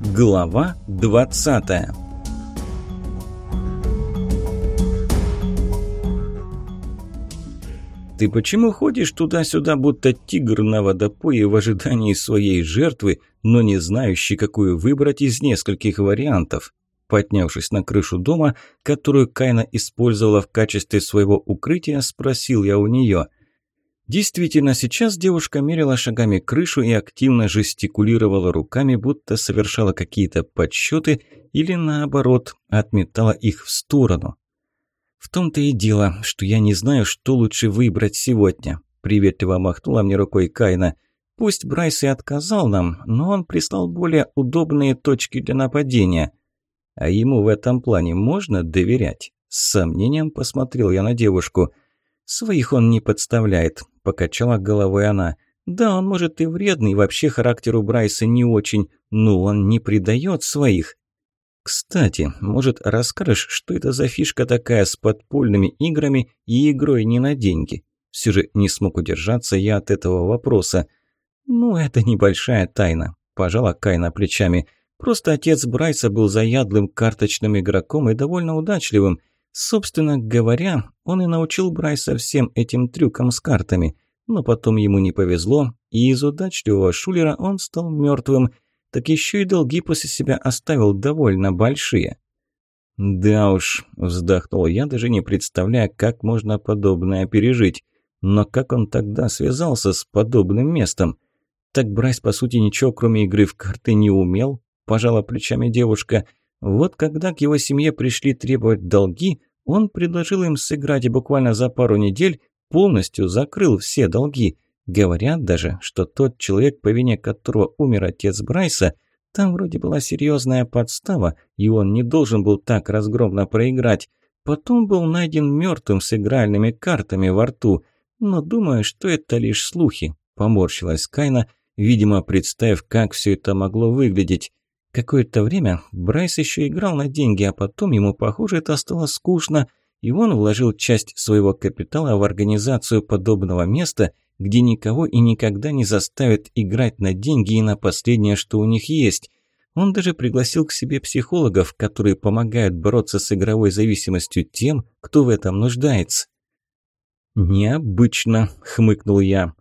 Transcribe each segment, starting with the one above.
Глава 20 «Ты почему ходишь туда-сюда, будто тигр на водопое в ожидании своей жертвы, но не знающий, какую выбрать из нескольких вариантов?» Поднявшись на крышу дома, которую Кайна использовала в качестве своего укрытия, спросил я у нее – Действительно, сейчас девушка мерила шагами крышу и активно жестикулировала руками, будто совершала какие-то подсчеты или, наоборот, отметала их в сторону. «В том-то и дело, что я не знаю, что лучше выбрать сегодня», – приветливо махнула мне рукой Кайна. «Пусть Брайс и отказал нам, но он прислал более удобные точки для нападения. А ему в этом плане можно доверять?» С сомнением посмотрел я на девушку. «Своих он не подставляет», – покачала головой она. «Да, он может и вредный, вообще характер у Брайса не очень, но он не предает своих». «Кстати, может, расскажешь, что это за фишка такая с подпольными играми и игрой не на деньги?» Все же не смог удержаться я от этого вопроса. «Ну, это небольшая тайна», – пожала Кайна плечами. «Просто отец Брайса был заядлым карточным игроком и довольно удачливым. Собственно говоря, он и научил Брайса всем этим трюкам с картами. Но потом ему не повезло, и из удачливого шулера он стал мертвым. Так еще и долги после себя оставил довольно большие. «Да уж», – вздохнул я, даже не представляя, как можно подобное пережить. Но как он тогда связался с подобным местом? Так Брайс, по сути, ничего, кроме игры в карты, не умел, пожала плечами девушка – вот когда к его семье пришли требовать долги, он предложил им сыграть и буквально за пару недель полностью закрыл все долги. Говорят даже, что тот человек, по вине которого умер отец Брайса, там вроде была серьезная подстава, и он не должен был так разгромно проиграть. Потом был найден мертвым с игральными картами во рту. Но думаю, что это лишь слухи, поморщилась Кайна, видимо, представив, как все это могло выглядеть. Какое-то время Брайс еще играл на деньги, а потом ему, похоже, это стало скучно, и он вложил часть своего капитала в организацию подобного места, где никого и никогда не заставят играть на деньги и на последнее, что у них есть. Он даже пригласил к себе психологов, которые помогают бороться с игровой зависимостью тем, кто в этом нуждается. «Необычно», – хмыкнул я.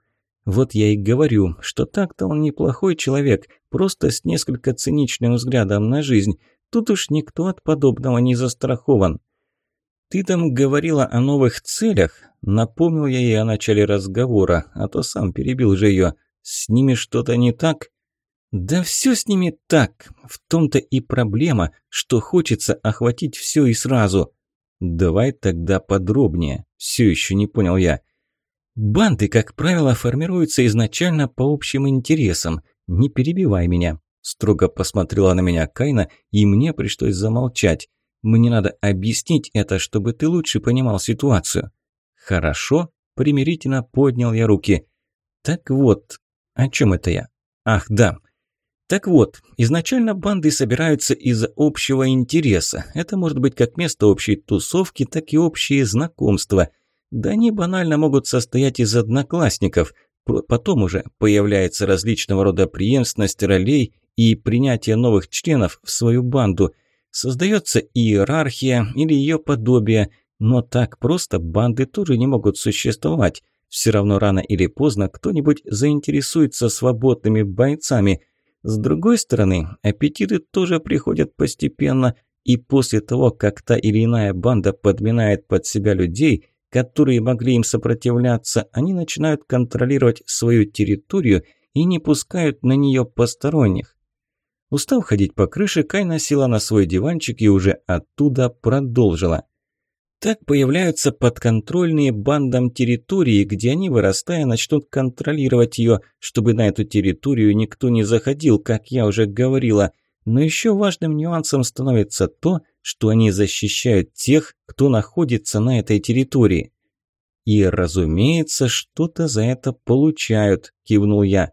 Вот я и говорю, что так-то он неплохой человек, просто с несколько циничным взглядом на жизнь. Тут уж никто от подобного не застрахован. «Ты там говорила о новых целях?» Напомнил я ей о начале разговора, а то сам перебил же ее. «С ними что-то не так?» «Да все с ними так. В том-то и проблема, что хочется охватить все и сразу». «Давай тогда подробнее», – все еще не понял я. Банды, как правило, формируются изначально по общим интересам. Не перебивай меня. Строго посмотрела на меня Кайна, и мне пришлось замолчать. Мне надо объяснить это, чтобы ты лучше понимал ситуацию. Хорошо, примирительно поднял я руки. Так вот, о чем это я? Ах, да. Так вот, изначально банды собираются из-за общего интереса. Это может быть как место общей тусовки, так и общие знакомства – да они банально могут состоять из одноклассников. Потом уже появляется различного рода преемственность ролей и принятие новых членов в свою банду. Создается иерархия или ее подобие, но так просто банды тоже не могут существовать. Все равно рано или поздно кто-нибудь заинтересуется свободными бойцами. С другой стороны, аппетиты тоже приходят постепенно, и после того, как та или иная банда подминает под себя людей – которые могли им сопротивляться, они начинают контролировать свою территорию и не пускают на нее посторонних. Устав ходить по крыше, Кайна села на свой диванчик и уже оттуда продолжила. Так появляются подконтрольные бандам территории, где они, вырастая, начнут контролировать ее, чтобы на эту территорию никто не заходил, как я уже говорила. Но еще важным нюансом становится то, что они защищают тех, кто находится на этой территории. И, разумеется, что-то за это получают, кивнул я.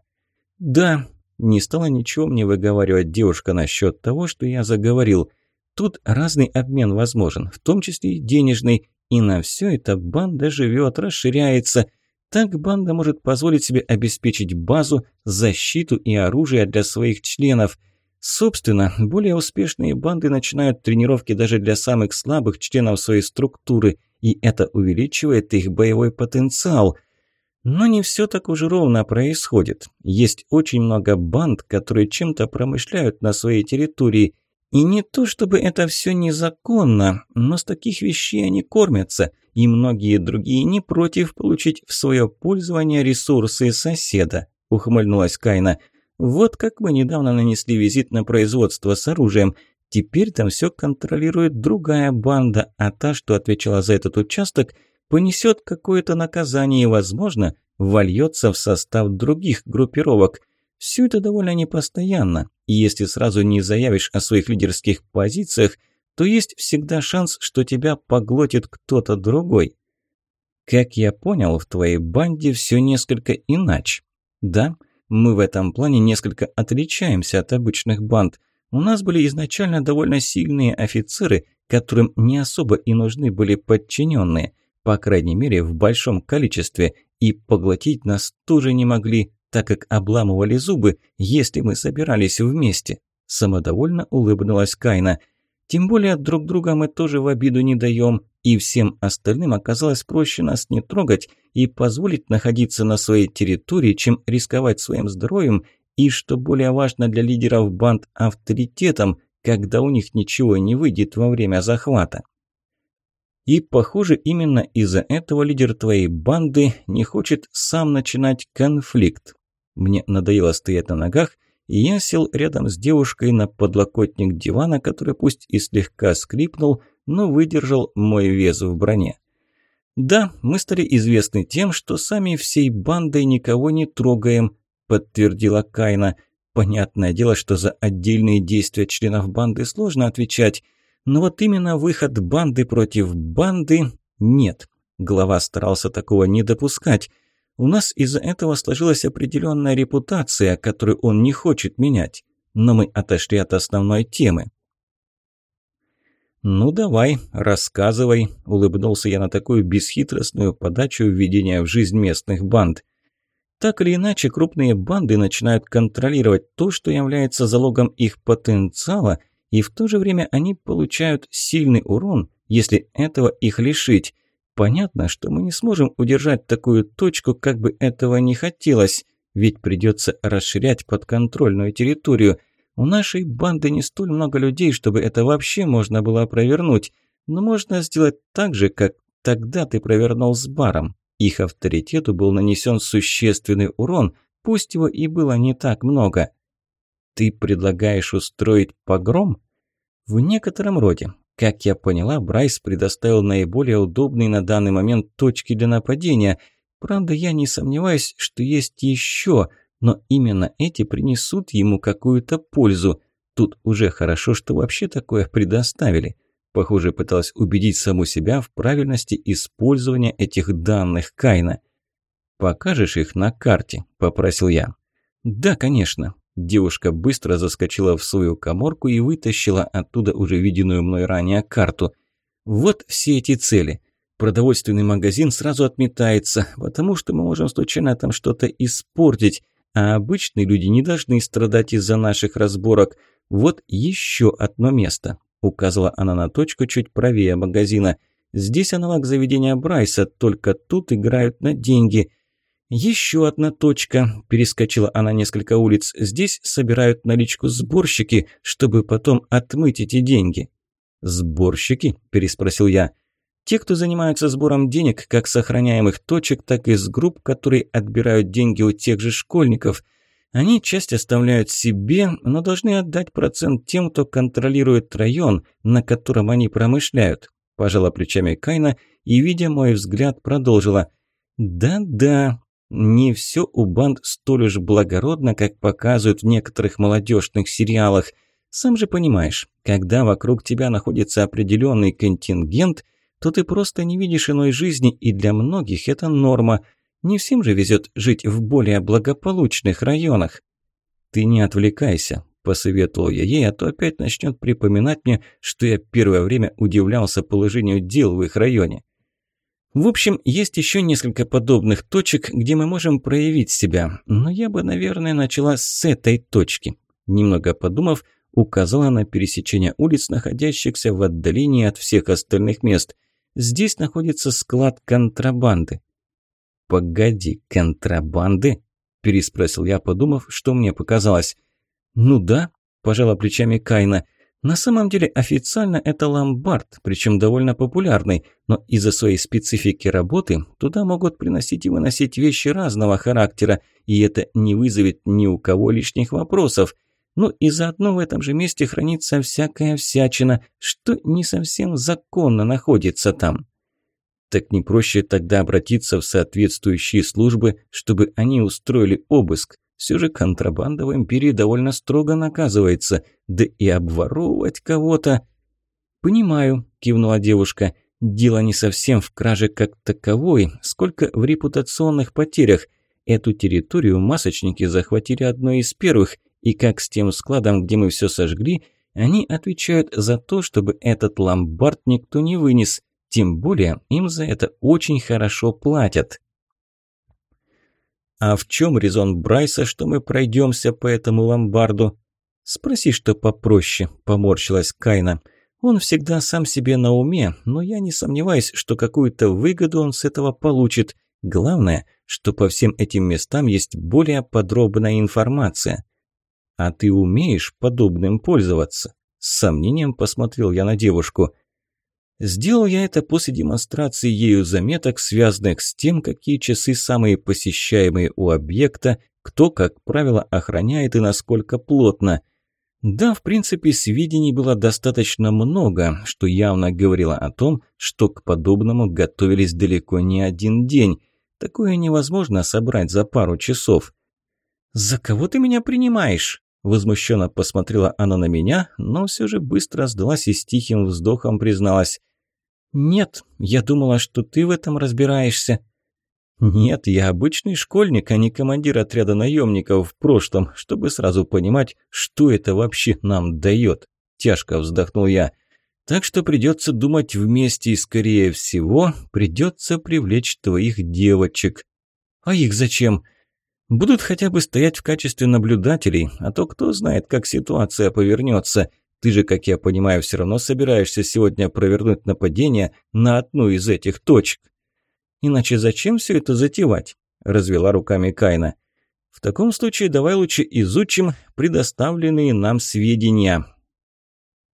Да, не стала ничего мне выговаривать девушка насчет того, что я заговорил. Тут разный обмен возможен, в том числе и денежный, и на все это банда живет, расширяется. Так банда может позволить себе обеспечить базу, защиту и оружие для своих членов. Собственно, более успешные банды начинают тренировки даже для самых слабых членов своей структуры, и это увеличивает их боевой потенциал. Но не все так уж ровно происходит. Есть очень много банд, которые чем-то промышляют на своей территории. И не то чтобы это все незаконно, но с таких вещей они кормятся, и многие другие не против получить в свое пользование ресурсы соседа, ухмыльнулась Кайна. Вот как мы недавно нанесли визит на производство с оружием. Теперь там все контролирует другая банда, а та, что отвечала за этот участок, понесет какое-то наказание и, возможно, вольется в состав других группировок. Все это довольно непостоянно, и если сразу не заявишь о своих лидерских позициях, то есть всегда шанс, что тебя поглотит кто-то другой. Как я понял, в твоей банде все несколько иначе. Да, мы в этом плане несколько отличаемся от обычных банд. У нас были изначально довольно сильные офицеры, которым не особо и нужны были подчиненные, по крайней мере в большом количестве, и поглотить нас тоже не могли, так как обламывали зубы, если мы собирались вместе. Самодовольно улыбнулась Кайна. Тем более друг друга мы тоже в обиду не даем, и всем остальным оказалось проще нас не трогать и позволить находиться на своей территории, чем рисковать своим здоровьем и, что более важно для лидеров банд, авторитетом, когда у них ничего не выйдет во время захвата. И, похоже, именно из-за этого лидер твоей банды не хочет сам начинать конфликт. Мне надоело стоять на ногах, я сел рядом с девушкой на подлокотник дивана, который пусть и слегка скрипнул, но выдержал мой вес в броне. «Да, мы стали известны тем, что сами всей бандой никого не трогаем», – подтвердила Кайна. «Понятное дело, что за отдельные действия членов банды сложно отвечать, но вот именно выход банды против банды – нет». Глава старался такого не допускать. У нас из-за этого сложилась определенная репутация, которую он не хочет менять. Но мы отошли от основной темы. «Ну давай, рассказывай», – улыбнулся я на такую бесхитростную подачу введения в жизнь местных банд. Так или иначе, крупные банды начинают контролировать то, что является залогом их потенциала, и в то же время они получают сильный урон, если этого их лишить. Понятно, что мы не сможем удержать такую точку, как бы этого не хотелось, ведь придется расширять подконтрольную территорию – у нашей банды не столь много людей, чтобы это вообще можно было провернуть. Но можно сделать так же, как тогда ты провернул с баром. Их авторитету был нанесен существенный урон, пусть его и было не так много. Ты предлагаешь устроить погром? В некотором роде. Как я поняла, Брайс предоставил наиболее удобные на данный момент точки для нападения. Правда, я не сомневаюсь, что есть еще – но именно эти принесут ему какую-то пользу. Тут уже хорошо, что вообще такое предоставили. Похоже, пыталась убедить саму себя в правильности использования этих данных Кайна. «Покажешь их на карте?» – попросил я. «Да, конечно». Девушка быстро заскочила в свою коморку и вытащила оттуда уже виденную мной ранее карту. «Вот все эти цели. Продовольственный магазин сразу отметается, потому что мы можем случайно там что-то испортить а обычные люди не должны страдать из-за наших разборок. Вот еще одно место», – указала она на точку чуть правее магазина. «Здесь аналог заведения Брайса, только тут играют на деньги». «Еще одна точка», – перескочила она несколько улиц. «Здесь собирают наличку сборщики, чтобы потом отмыть эти деньги». «Сборщики?» – переспросил я. Те, кто занимаются сбором денег, как с охраняемых точек, так и с групп, которые отбирают деньги у тех же школьников. Они часть оставляют себе, но должны отдать процент тем, кто контролирует район, на котором они промышляют. Пожала плечами Кайна и, видя мой взгляд, продолжила. «Да-да, не все у банд столь уж благородно, как показывают в некоторых молодежных сериалах. Сам же понимаешь, когда вокруг тебя находится определенный контингент – то ты просто не видишь иной жизни, и для многих это норма. Не всем же везет жить в более благополучных районах. Ты не отвлекайся, посоветовал я ей, а то опять начнет припоминать мне, что я первое время удивлялся положению дел в их районе. В общем, есть еще несколько подобных точек, где мы можем проявить себя, но я бы, наверное, начала с этой точки. Немного подумав, указала на пересечение улиц, находящихся в отдалении от всех остальных мест. Здесь находится склад контрабанды. «Погоди, контрабанды?» – переспросил я, подумав, что мне показалось. «Ну да», – пожала плечами Кайна – на самом деле официально это ломбард, причем довольно популярный, но из-за своей специфики работы туда могут приносить и выносить вещи разного характера, и это не вызовет ни у кого лишних вопросов. Ну и заодно в этом же месте хранится всякая всячина, что не совсем законно находится там. Так не проще тогда обратиться в соответствующие службы, чтобы они устроили обыск. Все же контрабанда в империи довольно строго наказывается, да и обворовывать кого-то... «Понимаю», – кивнула девушка, – «дело не совсем в краже как таковой, сколько в репутационных потерях. Эту территорию масочники захватили одной из первых, и как с тем складом, где мы все сожгли, они отвечают за то, чтобы этот ломбард никто не вынес, тем более им за это очень хорошо платят». «А в чем резон Брайса, что мы пройдемся по этому ломбарду?» «Спроси, что попроще», – поморщилась Кайна. «Он всегда сам себе на уме, но я не сомневаюсь, что какую-то выгоду он с этого получит. Главное, что по всем этим местам есть более подробная информация». «А ты умеешь подобным пользоваться?» С сомнением посмотрел я на девушку – Сделал я это после демонстрации ею заметок, связанных с тем, какие часы самые посещаемые у объекта, кто, как правило, охраняет и насколько плотно. Да, в принципе, сведений было достаточно много, что явно говорило о том, что к подобному готовились далеко не один день. Такое невозможно собрать за пару часов. «За кого ты меня принимаешь?» Возмущенно посмотрела она на меня, но все же быстро сдалась и с тихим вздохом призналась. «Нет, я думала, что ты в этом разбираешься». «Нет, я обычный школьник, а не командир отряда наемников в прошлом, чтобы сразу понимать, что это вообще нам дает», – тяжко вздохнул я. «Так что придется думать вместе и, скорее всего, придется привлечь твоих девочек». «А их зачем?» «Будут хотя бы стоять в качестве наблюдателей, а то кто знает, как ситуация повернется. Ты же, как я понимаю, все равно собираешься сегодня провернуть нападение на одну из этих точек. Иначе зачем все это затевать? Развела руками Кайна. В таком случае давай лучше изучим предоставленные нам сведения.